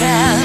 Yeah.